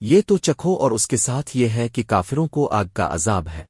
یہ تو چکھو اور اس کے ساتھ یہ ہے کہ کافروں کو آگ کا عذاب ہے۔